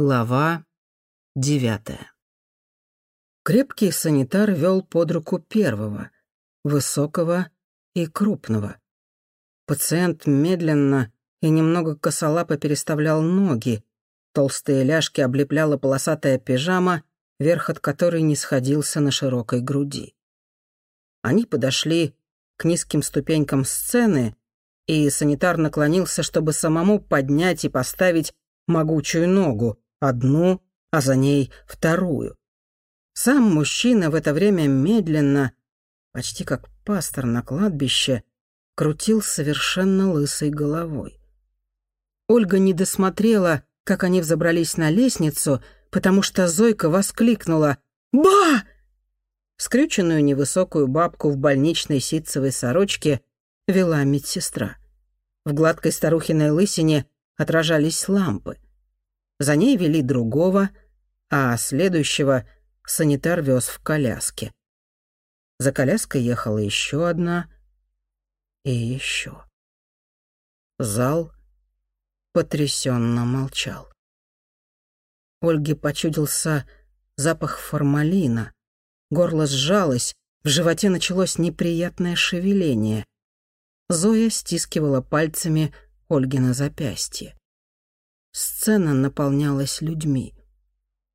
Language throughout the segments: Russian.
Глава девятая. Крепкий санитар вел под руку первого, высокого и крупного. Пациент медленно и немного косолапо переставлял ноги, толстые ляжки облепляла полосатая пижама, верх от которой не сходился на широкой груди. Они подошли к низким ступенькам сцены, и санитар наклонился, чтобы самому поднять и поставить могучую ногу, одну, а за ней вторую. Сам мужчина в это время медленно, почти как пастор на кладбище, крутил совершенно лысой головой. Ольга не досмотрела, как они взобрались на лестницу, потому что Зойка воскликнула «Ба!». Скрюченную невысокую бабку в больничной ситцевой сорочке вела медсестра. В гладкой старухиной лысине отражались лампы. За ней вели другого, а следующего санитар вез в коляске. За коляской ехала еще одна и еще. Зал потрясенно молчал. Ольге почудился запах формалина. Горло сжалось, в животе началось неприятное шевеление. Зоя стискивала пальцами Ольги на запястье. Сцена наполнялась людьми.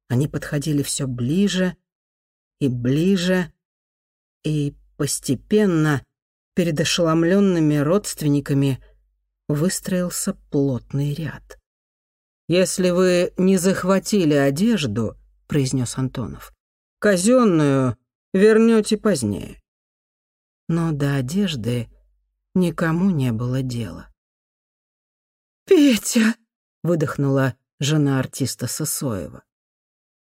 Они подходили все ближе и ближе, и постепенно перед ошеломленными родственниками выстроился плотный ряд. «Если вы не захватили одежду», — произнес Антонов, — «казенную вернете позднее». Но до одежды никому не было дела. «Петя!» Выдохнула жена артиста Сосоева.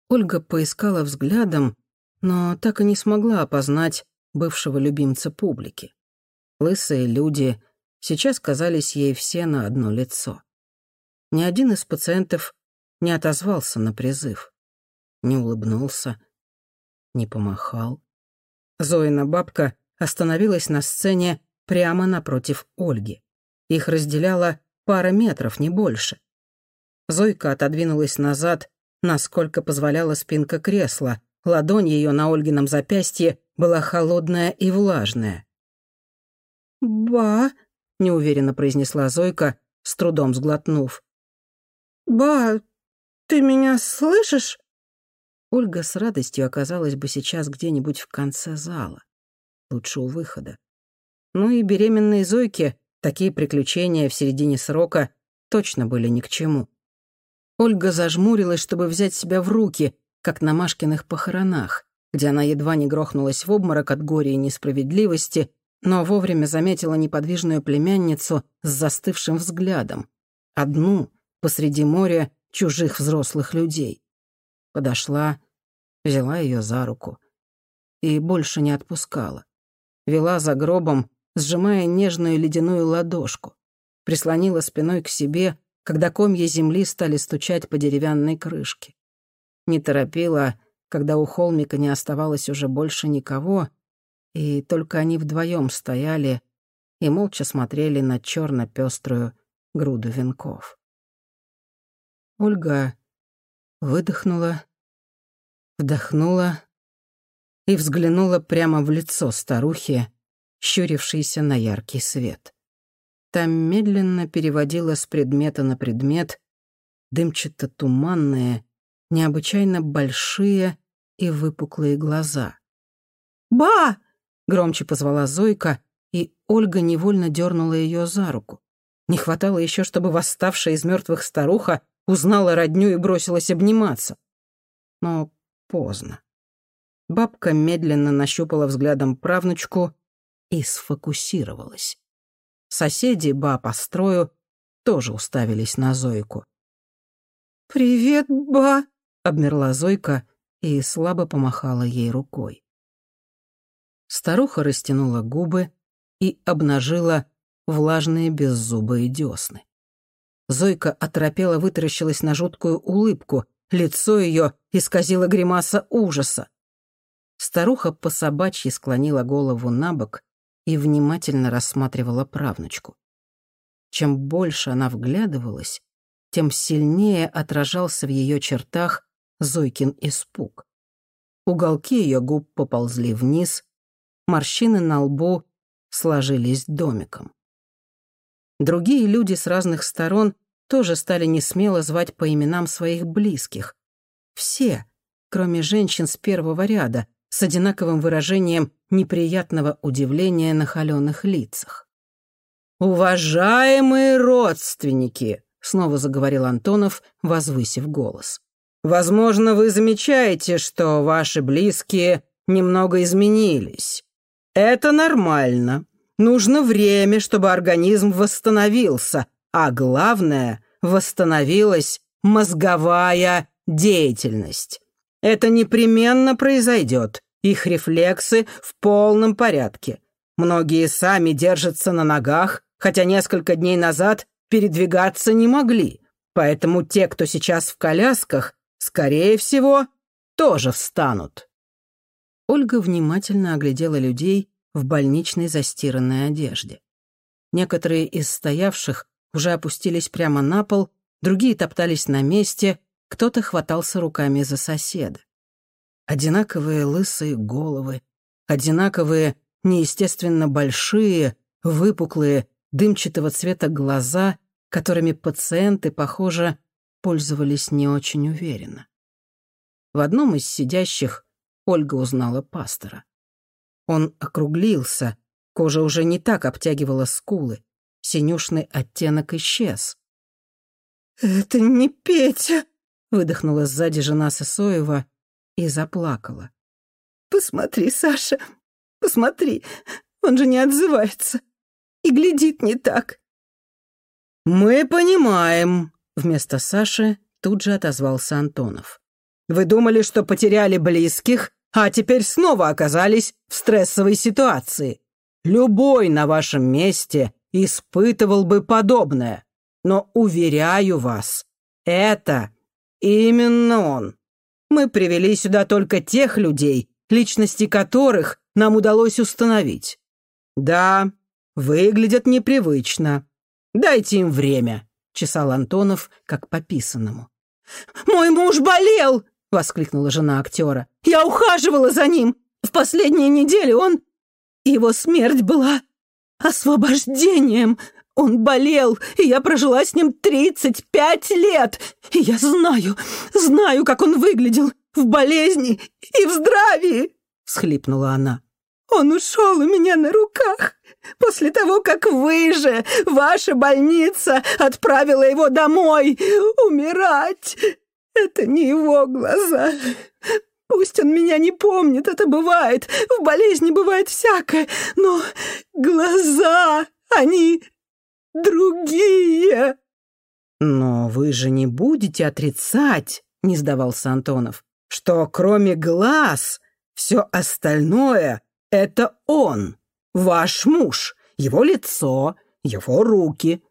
Ольга поискала взглядом, но так и не смогла опознать бывшего любимца публики. Лысые люди сейчас казались ей все на одно лицо. Ни один из пациентов не отозвался на призыв, не улыбнулся, не помахал. Зоина бабка остановилась на сцене прямо напротив Ольги. Их разделяла пара метров, не больше. Зойка отодвинулась назад, насколько позволяла спинка кресла. Ладонь ее на Ольгином запястье была холодная и влажная. «Ба», — неуверенно произнесла Зойка, с трудом сглотнув. «Ба, ты меня слышишь?» Ольга с радостью оказалась бы сейчас где-нибудь в конце зала. Лучше у выхода. Ну и беременной Зойке такие приключения в середине срока точно были ни к чему. Ольга зажмурилась, чтобы взять себя в руки, как на Машкиных похоронах, где она едва не грохнулась в обморок от горя и несправедливости, но вовремя заметила неподвижную племянницу с застывшим взглядом. Одну посреди моря чужих взрослых людей. Подошла, взяла ее за руку и больше не отпускала. Вела за гробом, сжимая нежную ледяную ладошку. Прислонила спиной к себе, когда комья земли стали стучать по деревянной крышке. Не торопила, когда у холмика не оставалось уже больше никого, и только они вдвоем стояли и молча смотрели на черно пеструю груду венков. Ольга выдохнула, вдохнула и взглянула прямо в лицо старухи, щурившейся на яркий свет. Там медленно переводила с предмета на предмет дымчато-туманные, необычайно большие и выпуклые глаза. «Ба!» — громче позвала Зойка, и Ольга невольно дернула ее за руку. Не хватало еще, чтобы восставшая из мертвых старуха узнала родню и бросилась обниматься. Но поздно. Бабка медленно нащупала взглядом правнучку и сфокусировалась. Соседи, ба по строю, тоже уставились на Зойку. «Привет, ба!» — обмерла Зойка и слабо помахала ей рукой. Старуха растянула губы и обнажила влажные беззубые десны. Зойка оторопела вытаращилась на жуткую улыбку, лицо ее исказило гримаса ужаса. Старуха по собачьи склонила голову на бок и внимательно рассматривала правнучку. Чем больше она вглядывалась, тем сильнее отражался в ее чертах Зойкин испуг. Уголки ее губ поползли вниз, морщины на лбу сложились домиком. Другие люди с разных сторон тоже стали несмело звать по именам своих близких. Все, кроме женщин с первого ряда, с одинаковым выражением неприятного удивления на холеных лицах. «Уважаемые родственники!» — снова заговорил Антонов, возвысив голос. «Возможно, вы замечаете, что ваши близкие немного изменились. Это нормально. Нужно время, чтобы организм восстановился, а главное, восстановилась мозговая деятельность. Это непременно произойдет. Их рефлексы в полном порядке. Многие сами держатся на ногах, хотя несколько дней назад передвигаться не могли. Поэтому те, кто сейчас в колясках, скорее всего, тоже встанут. Ольга внимательно оглядела людей в больничной застиранной одежде. Некоторые из стоявших уже опустились прямо на пол, другие топтались на месте, кто-то хватался руками за соседа. Одинаковые лысые головы, одинаковые, неестественно большие, выпуклые, дымчатого цвета глаза, которыми пациенты, похоже, пользовались не очень уверенно. В одном из сидящих Ольга узнала пастора. Он округлился, кожа уже не так обтягивала скулы, синюшный оттенок исчез. «Это не Петя!» — выдохнула сзади жена Сысоева и заплакала. «Посмотри, Саша, посмотри, он же не отзывается и глядит не так». «Мы понимаем», — вместо Саши тут же отозвался Антонов. «Вы думали, что потеряли близких, а теперь снова оказались в стрессовой ситуации. Любой на вашем месте испытывал бы подобное. Но, уверяю вас, это именно он. Мы привели сюда только тех людей, личности которых нам удалось установить. Да, выглядят непривычно. Дайте им время», — чесал Антонов, как по писанному. «Мой муж болел!» — воскликнула жена актера. «Я ухаживала за ним. В последние недели он... Его смерть была освобождением. Он болел, и я прожила с ним тридцать пять лет. И я знаю, знаю, как он выглядел в болезни и в здравии!» — всхлипнула она. «Он ушел у меня на руках после того, как вы же, ваша больница, отправила его домой умирать. Это не его глаза. Пусть он меня не помнит, это бывает. В болезни бывает всякое. Но глаза, они другие. Но вы же не будете отрицать, не сдавался Антонов, что кроме глаз все остальное — это он, ваш муж, его лицо, его руки.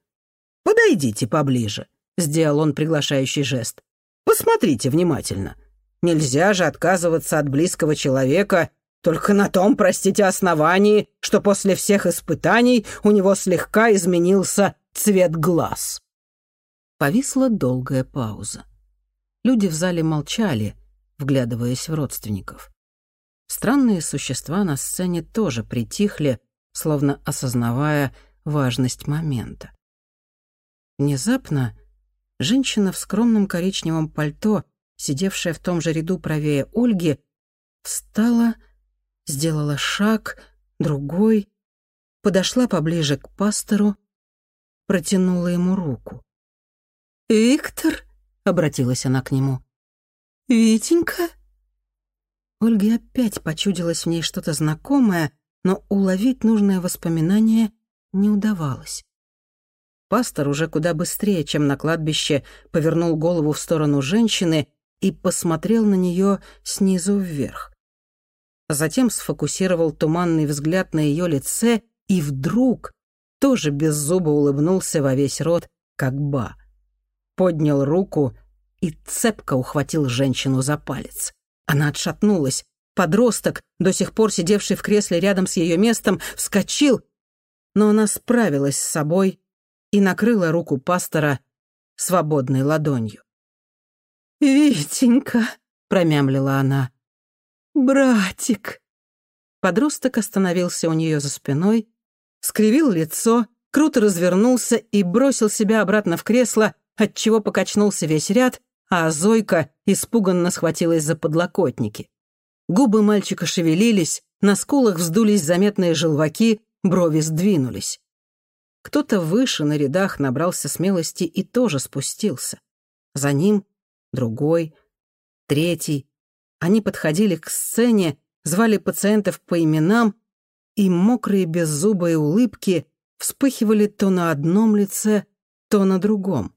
Подойдите поближе, — сделал он приглашающий жест. Посмотрите внимательно. Нельзя же отказываться от близкого человека только на том, простите, основании, что после всех испытаний у него слегка изменился цвет глаз. Повисла долгая пауза. Люди в зале молчали, вглядываясь в родственников. Странные существа на сцене тоже притихли, словно осознавая важность момента. Внезапно Женщина в скромном коричневом пальто, сидевшая в том же ряду правее Ольги, встала, сделала шаг, другой, подошла поближе к пастору, протянула ему руку. «Виктор?» — обратилась она к нему. «Витенька?» Ольге опять почудилось в ней что-то знакомое, но уловить нужное воспоминание не удавалось. Пастор уже куда быстрее, чем на кладбище, повернул голову в сторону женщины и посмотрел на нее снизу вверх. Затем сфокусировал туманный взгляд на ее лице и вдруг тоже без зуба улыбнулся во весь рот, как ба. Поднял руку и цепко ухватил женщину за палец. Она отшатнулась. Подросток, до сих пор сидевший в кресле рядом с ее местом, вскочил, но она справилась с собой и накрыла руку пастора свободной ладонью. «Витенька», — промямлила она, — «братик». Подросток остановился у нее за спиной, скривил лицо, круто развернулся и бросил себя обратно в кресло, отчего покачнулся весь ряд, а Зойка испуганно схватилась за подлокотники. Губы мальчика шевелились, на скулах вздулись заметные желваки, брови сдвинулись. Кто-то выше на рядах набрался смелости и тоже спустился. За ним другой, третий. Они подходили к сцене, звали пациентов по именам, и мокрые беззубые улыбки вспыхивали то на одном лице, то на другом.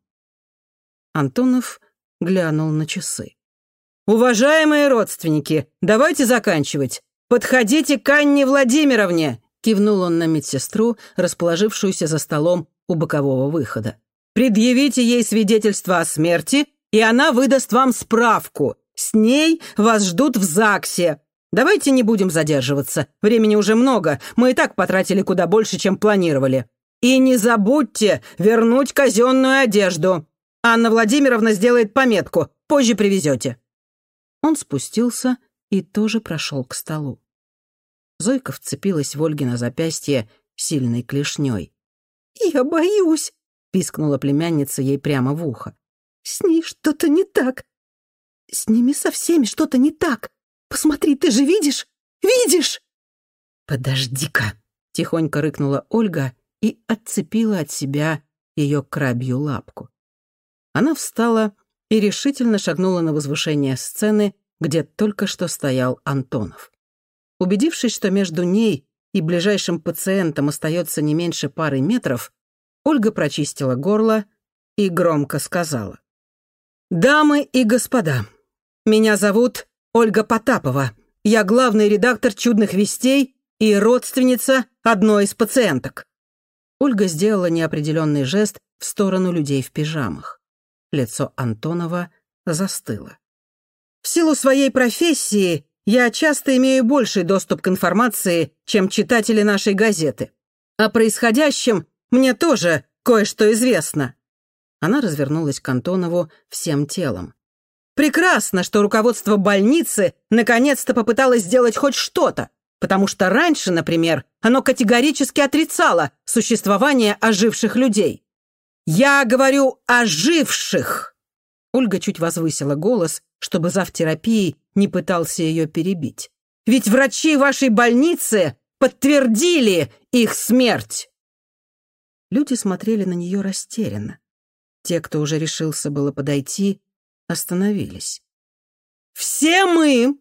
Антонов глянул на часы. «Уважаемые родственники, давайте заканчивать. Подходите к Анне Владимировне!» Кивнул он на медсестру, расположившуюся за столом у бокового выхода. «Предъявите ей свидетельство о смерти, и она выдаст вам справку. С ней вас ждут в ЗАГСе. Давайте не будем задерживаться. Времени уже много. Мы и так потратили куда больше, чем планировали. И не забудьте вернуть казенную одежду. Анна Владимировна сделает пометку. Позже привезете». Он спустился и тоже прошел к столу. Зойка вцепилась в Ольгино запястье сильной клешней. «Я боюсь», — пискнула племянница ей прямо в ухо. «С ней что-то не так. С ними со всеми что-то не так. Посмотри, ты же видишь? Видишь?» «Подожди-ка», — тихонько рыкнула Ольга и отцепила от себя ее крабью лапку. Она встала и решительно шагнула на возвышение сцены, где только что стоял Антонов. Убедившись, что между ней и ближайшим пациентом остается не меньше пары метров, Ольга прочистила горло и громко сказала. «Дамы и господа, меня зовут Ольга Потапова. Я главный редактор «Чудных вестей» и родственница одной из пациенток». Ольга сделала неопределенный жест в сторону людей в пижамах. Лицо Антонова застыло. «В силу своей профессии я часто имею больший доступ к информации, чем читатели нашей газеты. О происходящем мне тоже кое-что известно». Она развернулась к Антонову всем телом. «Прекрасно, что руководство больницы наконец-то попыталось сделать хоть что-то, потому что раньше, например, оно категорически отрицало существование оживших людей. Я говорю оживших!» Ольга чуть возвысила голос, чтобы зав терапии не пытался ее перебить. «Ведь врачи вашей больницы подтвердили их смерть!» Люди смотрели на нее растерянно. Те, кто уже решился было подойти, остановились. «Все мы!»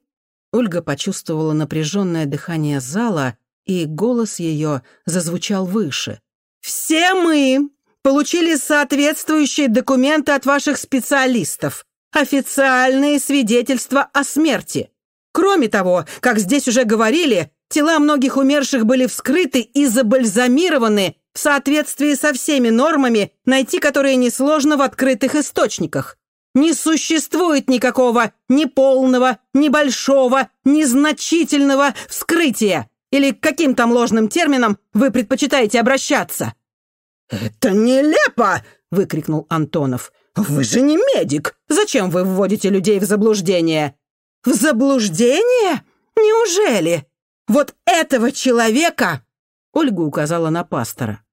Ольга почувствовала напряженное дыхание зала, и голос ее зазвучал выше. «Все мы получили соответствующие документы от ваших специалистов, официальные свидетельства о смерти. Кроме того, как здесь уже говорили, тела многих умерших были вскрыты и забальзамированы в соответствии со всеми нормами, найти которые несложно в открытых источниках. Не существует никакого ни полного, ни большого, ни значительного вскрытия. Или к каким там ложным терминам вы предпочитаете обращаться? «Это нелепо!» — выкрикнул Антонов. «Вы же не медик! Зачем вы вводите людей в заблуждение?» «В заблуждение? Неужели? Вот этого человека...» Ольга указала на пастора.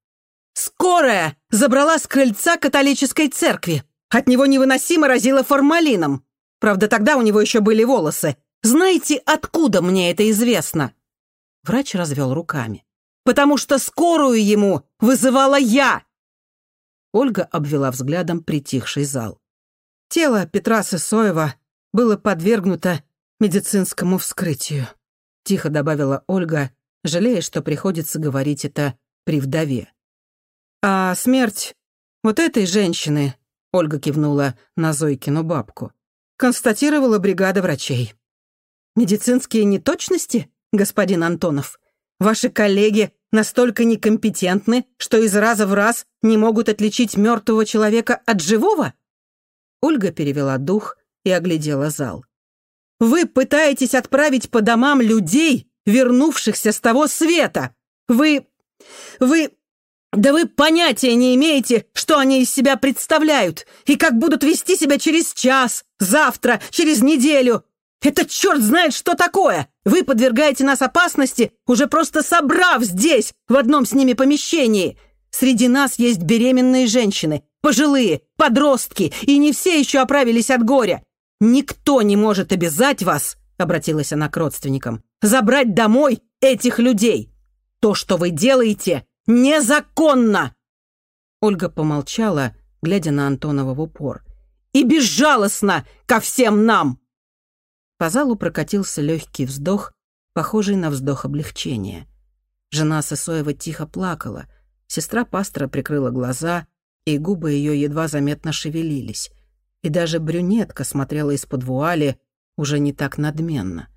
«Скорая забрала с крыльца католической церкви. От него невыносимо разило формалином. Правда, тогда у него еще были волосы. Знаете, откуда мне это известно?» Врач развел руками потому что скорую ему вызывала я!» Ольга обвела взглядом притихший зал. Тело Петра Сысоева было подвергнуто медицинскому вскрытию, тихо добавила Ольга, жалея, что приходится говорить это при вдове. «А смерть вот этой женщины», — Ольга кивнула на Зойкину бабку, констатировала бригада врачей. «Медицинские неточности, господин Антонов? Ваши коллеги настолько некомпетентны, что из раза в раз не могут отличить мертвого человека от живого?» Ольга перевела дух и оглядела зал. «Вы пытаетесь отправить по домам людей, вернувшихся с того света! Вы... вы... Да вы понятия не имеете, что они из себя представляют, и как будут вести себя через час, завтра, через неделю. Это черт знает, что такое! Вы подвергаете нас опасности, уже просто собрав здесь, в одном с ними помещении. Среди нас есть беременные женщины, пожилые, подростки, и не все еще оправились от горя. Никто не может обязать вас, — обратилась она к родственникам, — забрать домой этих людей. То, что вы делаете, незаконно!» Ольга помолчала, глядя на Антонова в упор. «И безжалостно ко всем нам!» По залу прокатился легкий вздох, похожий на вздох облегчения. Жена Сысоева тихо плакала, сестра пастора прикрыла глаза, и губы ее едва заметно шевелились. И даже брюнетка смотрела из-под вуали уже не так надменно.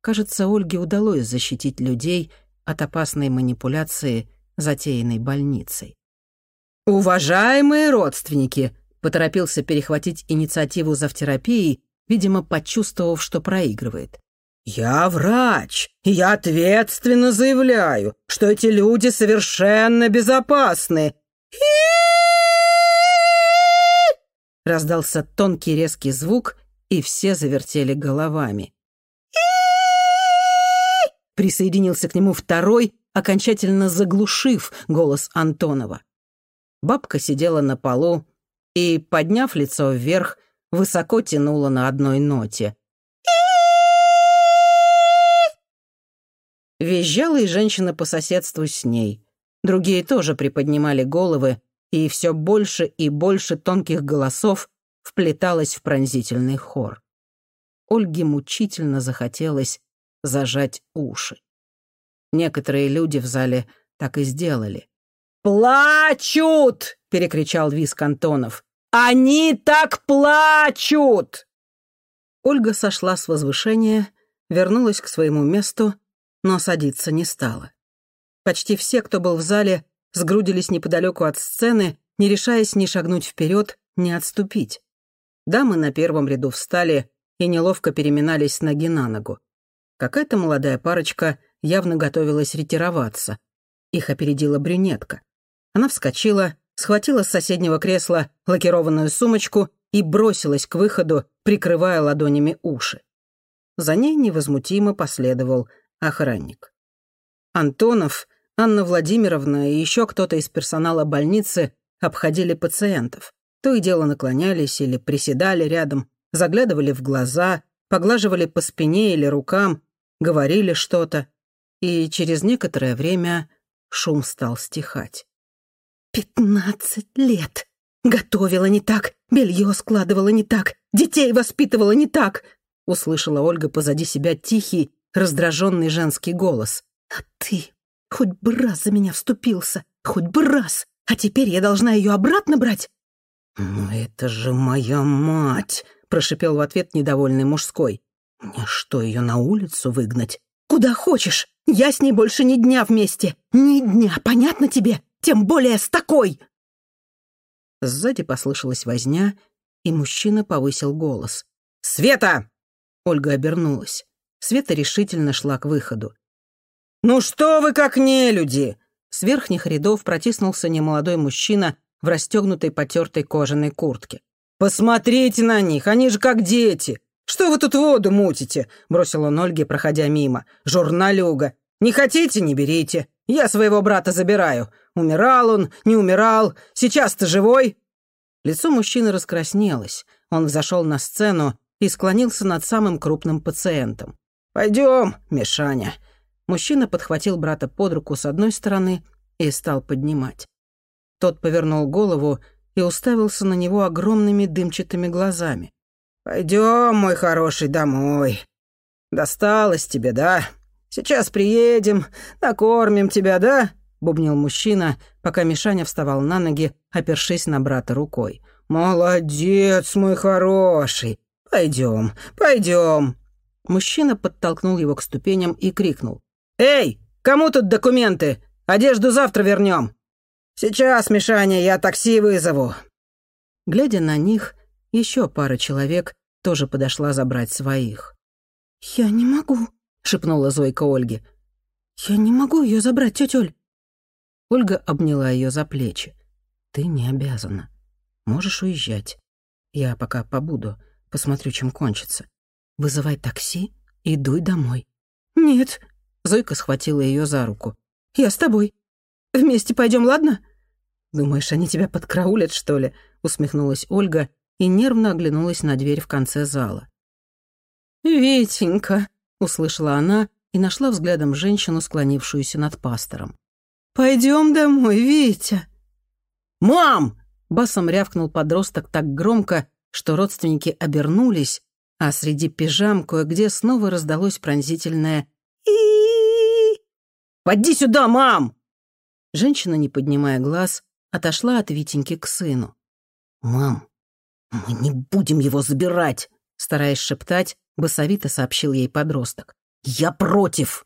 Кажется, Ольге удалось защитить людей от опасной манипуляции затеянной больницей. «Уважаемые родственники!» — поторопился перехватить инициативу завтерапии, видимо, почувствовав, что проигрывает. «Я врач, и я ответственно заявляю, что эти люди совершенно безопасны!» Раздался тонкий резкий звук, и все завертели головами. Присоединился к нему второй, окончательно заглушив голос Антонова. Бабка сидела на полу и, подняв лицо вверх, высоко тянула на одной ноте. Визжала и женщина по соседству с ней. Другие тоже приподнимали головы, и все больше и больше тонких голосов вплеталось в пронзительный хор. Ольге мучительно захотелось зажать уши. Некоторые люди в зале так и сделали. «Плачут!» — перекричал Виск Антонов. «Они так плачут!» Ольга сошла с возвышения, вернулась к своему месту, но садиться не стала. Почти все, кто был в зале, сгрудились неподалеку от сцены, не решаясь ни шагнуть вперед, ни отступить. Дамы на первом ряду встали и неловко переминались с ноги на ногу. Какая-то молодая парочка явно готовилась ретироваться. Их опередила брюнетка. Она вскочила, схватила с соседнего кресла лакированную сумочку и бросилась к выходу, прикрывая ладонями уши. За ней невозмутимо последовал охранник. Антонов, Анна Владимировна и еще кто-то из персонала больницы обходили пациентов. То и дело наклонялись или приседали рядом, заглядывали в глаза, поглаживали по спине или рукам, говорили что-то и через некоторое время шум стал стихать. «Пятнадцать лет! Готовила не так, белье складывала не так, детей воспитывала не так!» услышала Ольга позади себя тихий, раздраженный женский голос. «А ты хоть бы раз за меня вступился, хоть бы раз, а теперь я должна ее обратно брать?» «Но это же моя мать!» — прошипел в ответ недовольный мужской. «Мне что, ее на улицу выгнать?» «Куда хочешь! Я с ней больше ни дня вместе. Ни дня, понятно тебе? Тем более с такой!» Сзади послышалась возня, и мужчина повысил голос. «Света!» Ольга обернулась. Света решительно шла к выходу. «Ну что вы как не люди!» С верхних рядов протиснулся немолодой мужчина в расстегнутой потертой кожаной куртке. «Посмотрите на них, они же как дети! Что вы тут воду мутите?» — бросил он Ольге, проходя мимо. «Журналюга! Не хотите — не берите. Я своего брата забираю. Умирал он, не умирал. Сейчас-то живой?» Лицо мужчины раскраснелось. Он взошел на сцену и склонился над самым крупным пациентом. «Пойдем, Мишаня». Мужчина подхватил брата под руку с одной стороны и стал поднимать. Тот повернул голову и уставился на него огромными дымчатыми глазами. «Пойдем, мой хороший, домой. Досталось тебе, да? Сейчас приедем, накормим тебя, да?» — бубнил мужчина, пока Мишаня вставал на ноги, опершись на брата рукой. «Молодец, мой хороший! Пойдем, пойдем!» Мужчина подтолкнул его к ступеням и крикнул. «Эй, кому тут документы? Одежду завтра вернем!» «Сейчас, Мишаня, я такси вызову!» Глядя на них, еще пара человек тоже подошла забрать своих. «Я не могу», — шепнула Зойка Ольге. «Я не могу ее забрать, тетя Оль». Ольга обняла ее за плечи. «Ты не обязана. Можешь уезжать. Я пока побуду, посмотрю, чем кончится. Вызывай такси и дуй домой». «Нет», — Зойка схватила ее за руку. «Я с тобой. Вместе пойдем, ладно?» «Думаешь, они тебя подкраулят, что ли?» — усмехнулась Ольга и нервно оглянулась на дверь в конце зала. «Витенька», — услышала она и нашла взглядом женщину, склонившуюся над пастором. «Пойдем домой, Витя». «Мам!» — басом рявкнул подросток так громко, что родственники обернулись, а среди пижам кое-где снова раздалось пронзительное и «Поди сюда, мам!» Женщина, не поднимая глаз, отошла от Витеньки к сыну. «Мам, мы не будем его забирать!» Стараясь шептать, басовито сообщил ей подросток. «Я против!»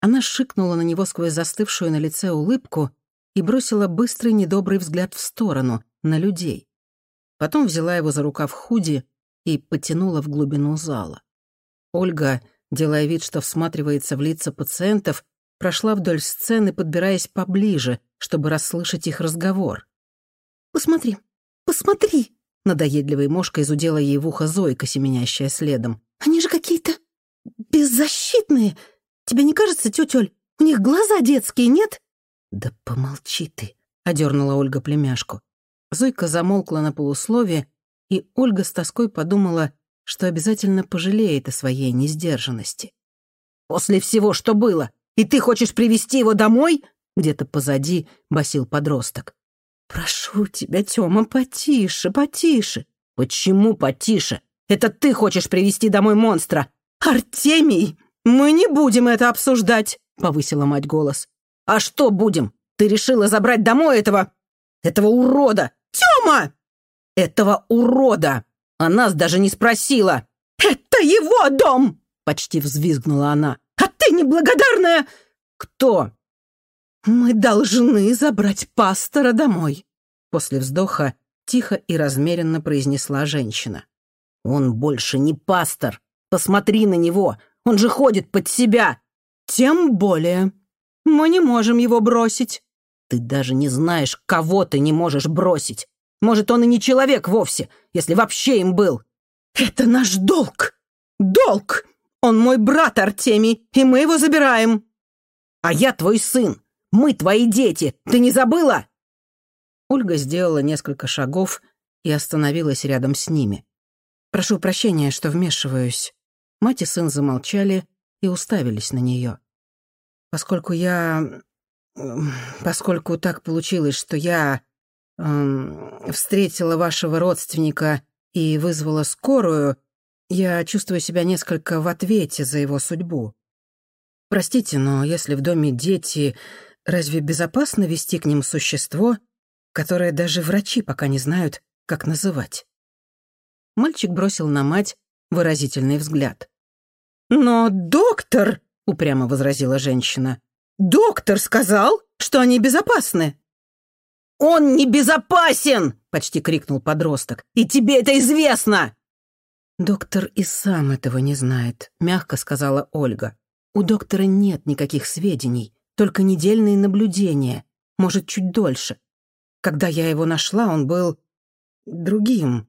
Она шикнула на него сквозь застывшую на лице улыбку и бросила быстрый недобрый взгляд в сторону, на людей. Потом взяла его за рукав худи и потянула в глубину зала. Ольга, делая вид, что всматривается в лица пациентов, прошла вдоль сцены, подбираясь поближе, чтобы расслышать их разговор. «Посмотри, посмотри!» Надоедливой мошкой изудела ей в ухо Зойка, семенящая следом. «Они же какие-то беззащитные! Тебе не кажется, тетя Оль, у них глаза детские, нет?» «Да помолчи ты!» — одернула Ольга племяшку. Зойка замолкла на полусловие, и Ольга с тоской подумала, что обязательно пожалеет о своей несдержанности. «После всего, что было, и ты хочешь привести его домой?» Где-то позади басил подросток. «Прошу тебя, Тёма, потише, потише». «Почему потише? Это ты хочешь привести домой монстра!» «Артемий, мы не будем это обсуждать!» — повысила мать голос. «А что будем? Ты решила забрать домой этого... этого урода!» «Тёма!» «Этого урода! А нас даже не спросила!» «Это его дом!» — почти взвизгнула она. «А ты неблагодарная...» «Кто?» «Мы должны забрать пастора домой», — после вздоха тихо и размеренно произнесла женщина. «Он больше не пастор. Посмотри на него. Он же ходит под себя». «Тем более. Мы не можем его бросить». «Ты даже не знаешь, кого ты не можешь бросить. Может, он и не человек вовсе, если вообще им был». «Это наш долг. Долг. Он мой брат Артемий, и мы его забираем». «А я твой сын. Мы твои дети! Ты не забыла?» Ольга сделала несколько шагов и остановилась рядом с ними. «Прошу прощения, что вмешиваюсь». Мать и сын замолчали и уставились на нее. «Поскольку я... Поскольку так получилось, что я... Эм, встретила вашего родственника и вызвала скорую, я чувствую себя несколько в ответе за его судьбу. Простите, но если в доме дети, Разве безопасно вести к ним существо, которое даже врачи пока не знают, как называть? Мальчик бросил на мать выразительный взгляд. «Но доктор», — упрямо возразила женщина, «доктор сказал, что они безопасны». «Он не безопасен!» — почти крикнул подросток. «И тебе это известно!» «Доктор и сам этого не знает», — мягко сказала Ольга. «У доктора нет никаких сведений только недельные наблюдения, может, чуть дольше. Когда я его нашла, он был другим,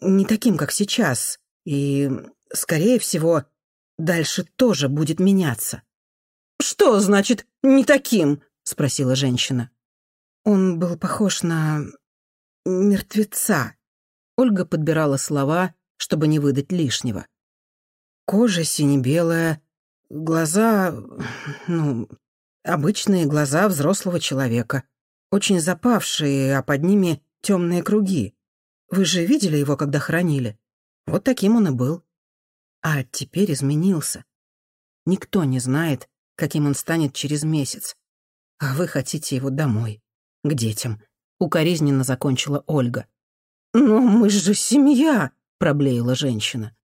не таким, как сейчас, и, скорее всего, дальше тоже будет меняться. «Что значит «не таким»?» — спросила женщина. Он был похож на мертвеца. Ольга подбирала слова, чтобы не выдать лишнего. Кожа сине-белая, глаза, ну, Обычные глаза взрослого человека. Очень запавшие, а под ними темные круги. Вы же видели его, когда хранили? Вот таким он и был. А теперь изменился. Никто не знает, каким он станет через месяц. А вы хотите его домой, к детям. Укоризненно закончила Ольга. «Но мы же семья», — проблеяла женщина.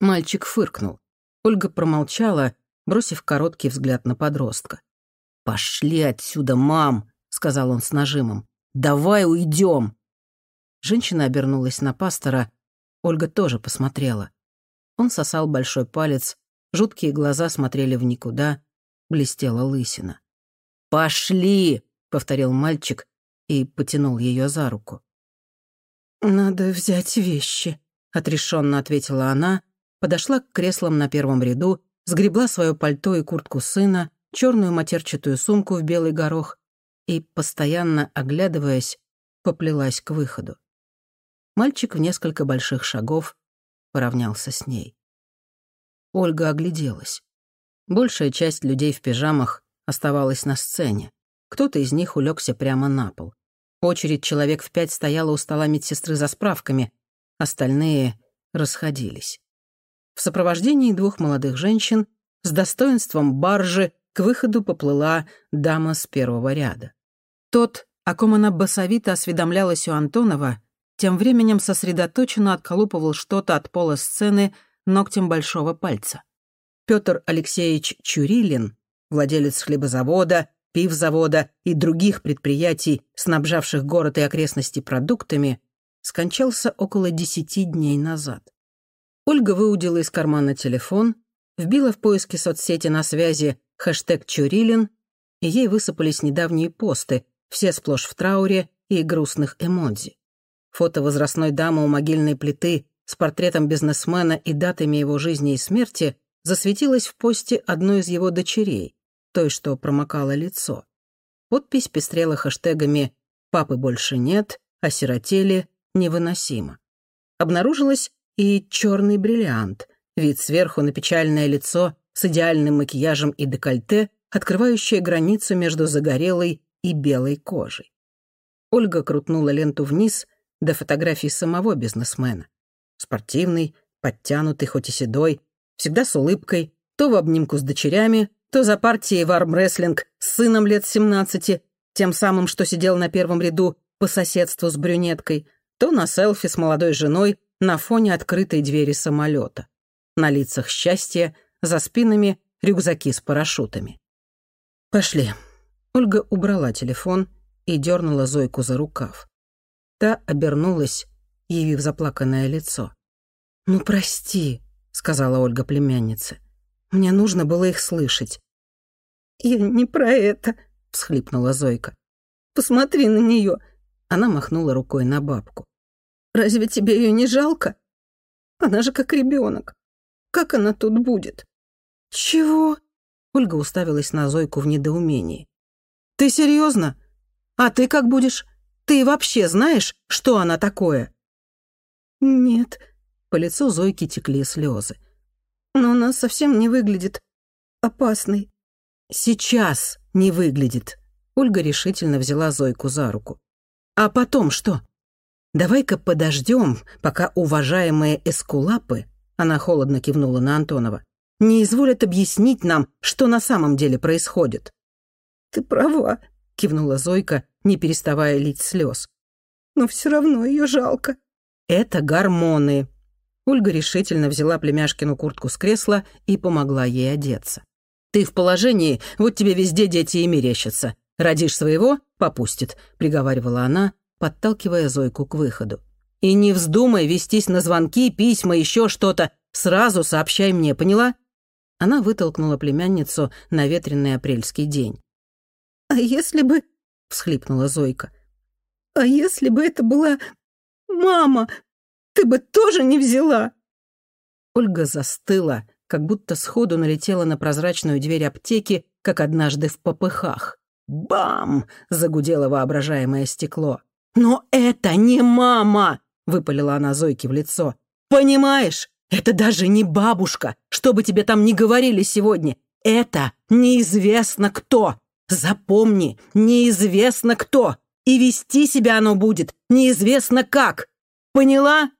Мальчик фыркнул. Ольга промолчала, бросив короткий взгляд на подростка. «Пошли отсюда, мам!» — сказал он с нажимом. «Давай уйдем!» Женщина обернулась на пастора. Ольга тоже посмотрела. Он сосал большой палец, жуткие глаза смотрели в никуда, блестела лысина. «Пошли!» — повторил мальчик и потянул ее за руку. «Надо взять вещи», — отрешенно ответила она, подошла к креслам на первом ряду, сгребла свое пальто и куртку сына, черную матерчатую сумку в белый горох и, постоянно оглядываясь, поплелась к выходу. Мальчик в несколько больших шагов поравнялся с ней. Ольга огляделась. Большая часть людей в пижамах оставалась на сцене. Кто-то из них улегся прямо на пол. Очередь человек в пять стояла у стола медсестры за справками, остальные расходились. В сопровождении двух молодых женщин с достоинством баржи к выходу поплыла дама с первого ряда. Тот, о ком она басовито осведомлялась у Антонова, тем временем сосредоточенно отколупывал что-то от пола сцены ногтем большого пальца. Петр Алексеевич Чурилин, владелец хлебозавода, пивзавода и других предприятий, снабжавших город и окрестности продуктами, скончался около десяти дней назад. Ольга выудила из кармана телефон, вбила в поиске соцсети на связи хэштег «Чурилин», и ей высыпались недавние посты, все сплошь в трауре и грустных эмодзи. Фото возрастной дамы у могильной плиты с портретом бизнесмена и датами его жизни и смерти засветилось в посте одной из его дочерей, той, что промокало лицо. Подпись пестрела хэштегами «Папы больше нет», «Осиротели», «Невыносимо». Обнаружилось и черный бриллиант, вид сверху на печальное лицо с идеальным макияжем и декольте, открывающее границу между загорелой и белой кожей. Ольга крутнула ленту вниз до фотографий самого бизнесмена. Спортивный, подтянутый, хоть и седой, всегда с улыбкой, то в обнимку с дочерями, то за партией в армрестлинг с сыном лет 17, тем самым, что сидел на первом ряду по соседству с брюнеткой, то на селфи с молодой женой на фоне открытой двери самолета. На лицах счастье, за спинами рюкзаки с парашютами. «Пошли». Ольга убрала телефон и дернула Зойку за рукав. Та обернулась, явив заплаканное лицо. «Ну, прости», — сказала Ольга племяннице. «Мне нужно было их слышать. «Я не про это», — всхлипнула Зойка. «Посмотри на нее. Она махнула рукой на бабку. «Разве тебе ее не жалко? Она же как ребенок. Как она тут будет?» «Чего?» Ольга уставилась на Зойку в недоумении. «Ты серьезно? А ты как будешь? Ты вообще знаешь, что она такое?» «Нет». По лицу Зойки текли слезы. «Но она совсем не выглядит опасной. Сейчас не выглядит. Ольга решительно взяла Зойку за руку. А потом что? Давай-ка подождем, пока уважаемые эскулапы, она холодно кивнула на Антонова, не изволят объяснить нам, что на самом деле происходит. Ты права, кивнула Зойка, не переставая лить слез. Но все равно ее жалко. Это гормоны. Ольга решительно взяла племяшкину куртку с кресла и помогла ей одеться. Ты в положении, вот тебе везде дети и мерещатся. Родишь своего — попустит», — приговаривала она, подталкивая Зойку к выходу. «И не вздумай вестись на звонки, письма, еще что-то. Сразу сообщай мне, поняла?» Она вытолкнула племянницу на ветреный апрельский день. «А если бы...» — всхлипнула Зойка. «А если бы это была мама, ты бы тоже не взяла?» Ольга застыла, как будто сходу налетела на прозрачную дверь аптеки, как однажды в попыхах. «Бам!» — загудело воображаемое стекло. «Но это не мама!» — выпалила она Зойке в лицо. «Понимаешь, это даже не бабушка, что бы тебе там ни говорили сегодня. Это неизвестно кто. Запомни, неизвестно кто. И вести себя оно будет неизвестно как. Поняла?»